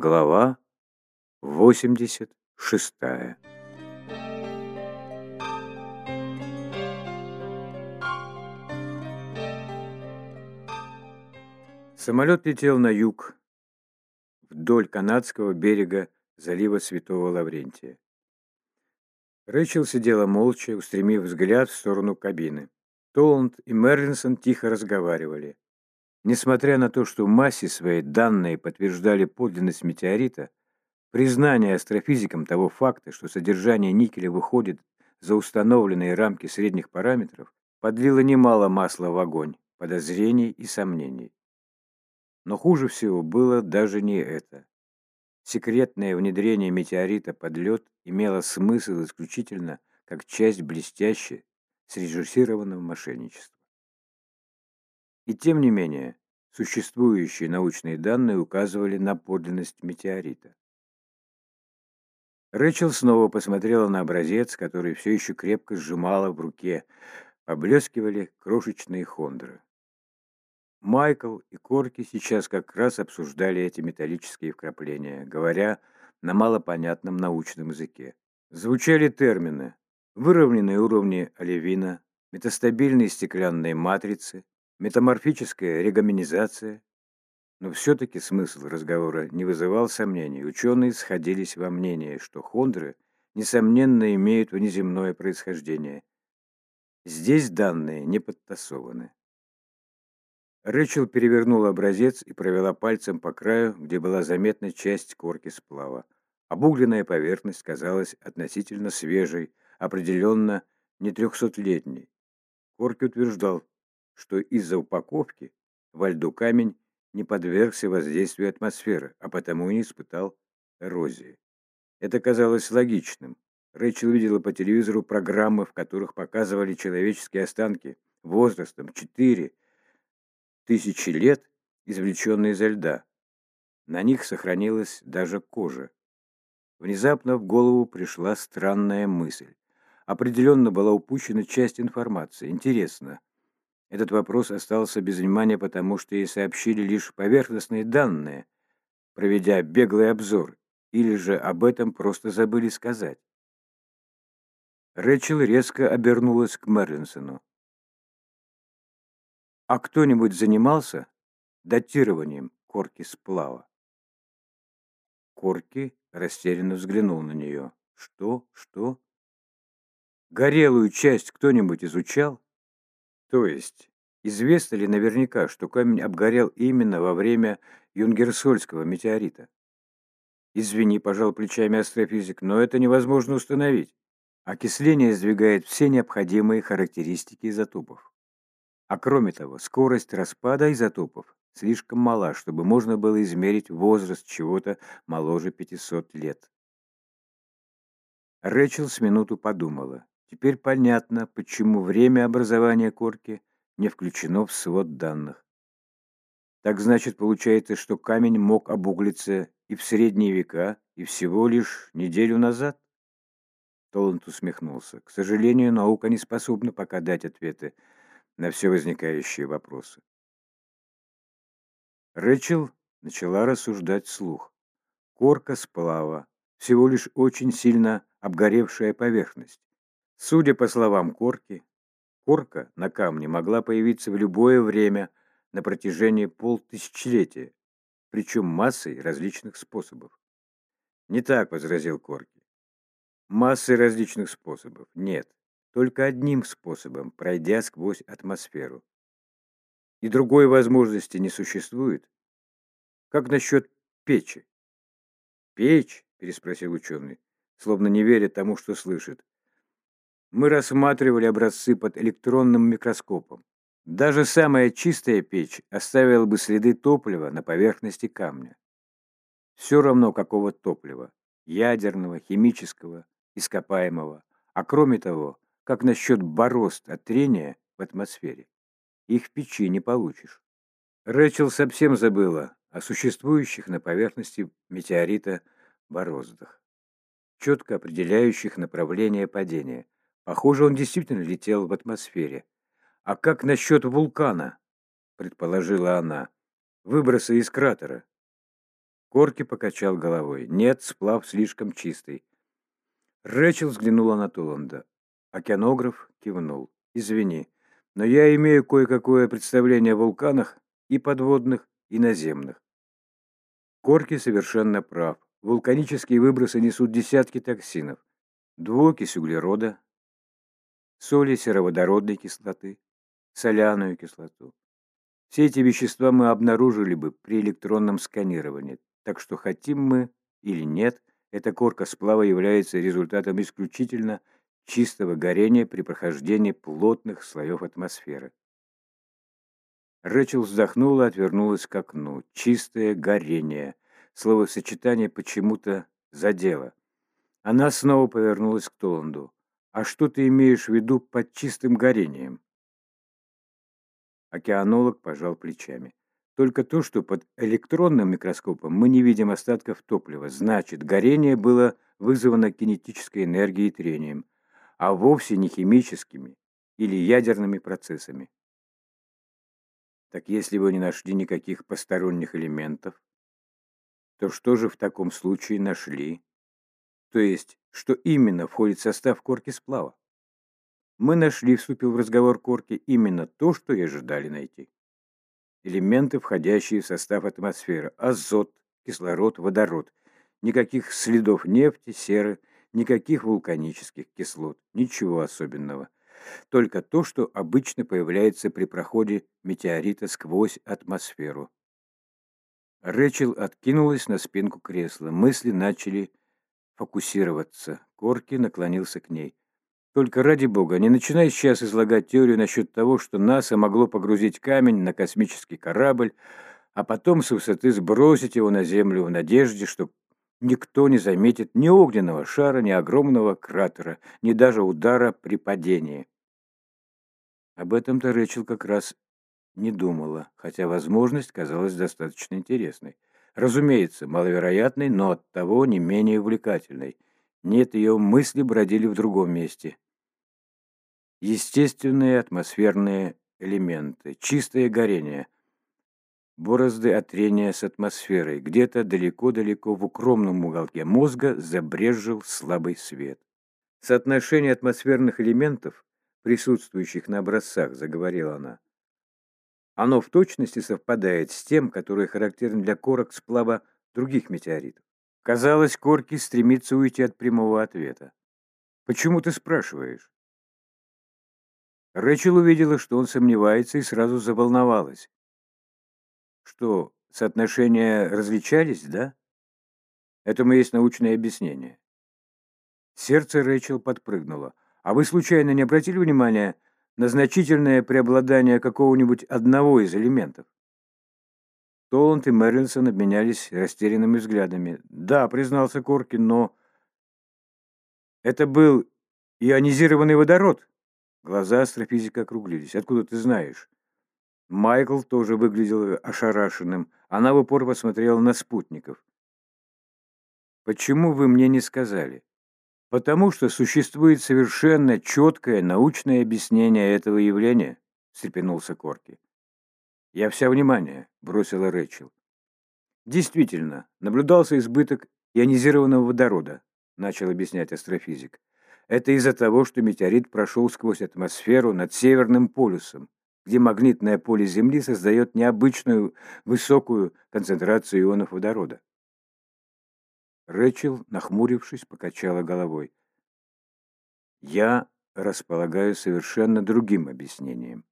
Глава 86 Самолет летел на юг, вдоль канадского берега залива Святого Лаврентия. Рэчел сидела молча, устремив взгляд в сторону кабины. Толланд и Мерлинсон тихо разговаривали. Несмотря на то, что в массе своей данные подтверждали подлинность метеорита, признание астрофизикам того факта, что содержание никеля выходит за установленные рамки средних параметров, подлило немало масла в огонь, подозрений и сомнений. Но хуже всего было даже не это. Секретное внедрение метеорита под лед имело смысл исключительно как часть блестяще срежиссированного мошенничества. И тем не менее, существующие научные данные указывали на подлинность метеорита. Рэчел снова посмотрела на образец, который все еще крепко сжимала в руке. Поблескивали крошечные хондры. Майкл и Корки сейчас как раз обсуждали эти металлические вкрапления, говоря на малопонятном научном языке. Звучали термины выровненные уровни оливина, метастабильные стеклянные матрицы, метаморфическая регоминизация. Но все-таки смысл разговора не вызывал сомнений. Ученые сходились во мнении, что хондры, несомненно, имеют внеземное происхождение. Здесь данные не подтасованы. Рэчел перевернула образец и провела пальцем по краю, где была заметна часть корки сплава. Обугленная поверхность казалась относительно свежей, определенно не трехсотлетней. Корки утверждал, что из-за упаковки во льду камень не подвергся воздействию атмосферы, а потому и не испытал эрозии. Это казалось логичным. Рэйчел видела по телевизору программы, в которых показывали человеческие останки возрастом 4 тысячи лет, извлеченные изо льда. На них сохранилась даже кожа. Внезапно в голову пришла странная мысль. Определенно была упущена часть информации. Интересно, этот вопрос остался без внимания, потому что ей сообщили лишь поверхностные данные, проведя беглый обзор, или же об этом просто забыли сказать. Рэчел резко обернулась к Мерлинсону. «А кто-нибудь занимался датированием корки сплава?» Корки растерянно взглянул на нее. «Что? Что? Горелую часть кто-нибудь изучал?» То есть, известно ли наверняка, что камень обгорел именно во время Юнгерсольского метеорита? Извини, пожал плечами астрофизик, но это невозможно установить. Окисление сдвигает все необходимые характеристики изотопов. А кроме того, скорость распада изотопов слишком мала, чтобы можно было измерить возраст чего-то моложе 500 лет. Рэчел с минуту подумала. Теперь понятно, почему время образования корки не включено в свод данных. Так значит, получается, что камень мог обуглиться и в средние века, и всего лишь неделю назад? Толланд усмехнулся. К сожалению, наука не способна пока дать ответы на все возникающие вопросы. Рэчел начала рассуждать вслух. Корка сплава, всего лишь очень сильно обгоревшая поверхность. Судя по словам Корки, корка на камне могла появиться в любое время на протяжении полтысячелетия, причем массой различных способов. «Не так», — возразил Корки. «Массой различных способов. Нет, только одним способом, пройдя сквозь атмосферу. И другой возможности не существует. Как насчет печи?» «Печь?» — переспросил ученый, словно не веря тому, что слышит. Мы рассматривали образцы под электронным микроскопом. Даже самая чистая печь оставила бы следы топлива на поверхности камня. Все равно какого топлива – ядерного, химического, ископаемого. А кроме того, как насчет борозд от трения в атмосфере? Их в печи не получишь. Рэчел совсем забыла о существующих на поверхности метеорита бороздах, четко определяющих направление падения – Похоже, он действительно летел в атмосфере. А как насчет вулкана? Предположила она. Выбросы из кратера. Корки покачал головой. Нет, сплав слишком чистый. Рэчел взглянула на Толанда. Океанограф кивнул. Извини, но я имею кое-какое представление о вулканах и подводных, и наземных. Корки совершенно прав. Вулканические выбросы несут десятки токсинов. Двуокись углерода, соли сероводородной кислоты, соляную кислоту. Все эти вещества мы обнаружили бы при электронном сканировании, так что хотим мы или нет, эта корка сплава является результатом исключительно чистого горения при прохождении плотных слоев атмосферы. Рэчел вздохнула отвернулась к окну. Чистое горение. Словосочетание почему-то задело. Она снова повернулась к Толанду. «А что ты имеешь в виду под чистым горением?» Океанолог пожал плечами. Только то, что под электронным микроскопом мы не видим остатков топлива. Значит, горение было вызвано кинетической энергией и трением, а вовсе не химическими или ядерными процессами. Так если вы не нашли никаких посторонних элементов, то что же в таком случае нашли? То есть, что именно входит в состав корки сплава? Мы нашли, вступил в разговор Корки, именно то, что и ожидали найти. Элементы, входящие в состав атмосферы. Азот, кислород, водород. Никаких следов нефти, серы, никаких вулканических кислот. Ничего особенного. Только то, что обычно появляется при проходе метеорита сквозь атмосферу. Рэчел откинулась на спинку кресла. Мысли начали фокусироваться. Корки наклонился к ней. Только ради бога, не начинай сейчас излагать теорию насчет того, что НАСА могло погрузить камень на космический корабль, а потом с высоты сбросить его на Землю в надежде, что никто не заметит ни огненного шара, ни огромного кратера, ни даже удара при падении. Об этом-то Рэчел как раз не думала, хотя возможность казалась достаточно интересной. Разумеется, маловероятной, но оттого не менее увлекательной. Нет, ее мысли бродили в другом месте. Естественные атмосферные элементы, чистое горение, борозды от трения с атмосферой. Где-то далеко-далеко в укромном уголке мозга забрежил слабый свет. Соотношение атмосферных элементов, присутствующих на образцах, заговорила она. Оно в точности совпадает с тем, которое характерно для корок сплава других метеоритов. Казалось, Корки стремится уйти от прямого ответа. «Почему ты спрашиваешь?» Рэчел увидела, что он сомневается, и сразу заволновалась. Что, соотношения различались, да? Этому есть научное объяснение. Сердце Рэчел подпрыгнуло. А вы случайно не обратили внимания на значительное преобладание какого-нибудь одного из элементов? Толланд и Мерлинсон обменялись растерянными взглядами. «Да», — признался Коркин, — «но...» «Это был ионизированный водород», Глаза астрофизика округлились. «Откуда ты знаешь?» Майкл тоже выглядел ошарашенным. Она в упор посмотрела на спутников. «Почему вы мне не сказали?» «Потому что существует совершенно четкое научное объяснение этого явления», — встрепенулся Корки. «Я вся внимание», — бросила Рэчел. «Действительно, наблюдался избыток ионизированного водорода», — начал объяснять астрофизик. Это из-за того, что метеорит прошел сквозь атмосферу над Северным полюсом, где магнитное поле Земли создает необычную высокую концентрацию ионов водорода. Рэчел, нахмурившись, покачала головой. «Я располагаю совершенно другим объяснением.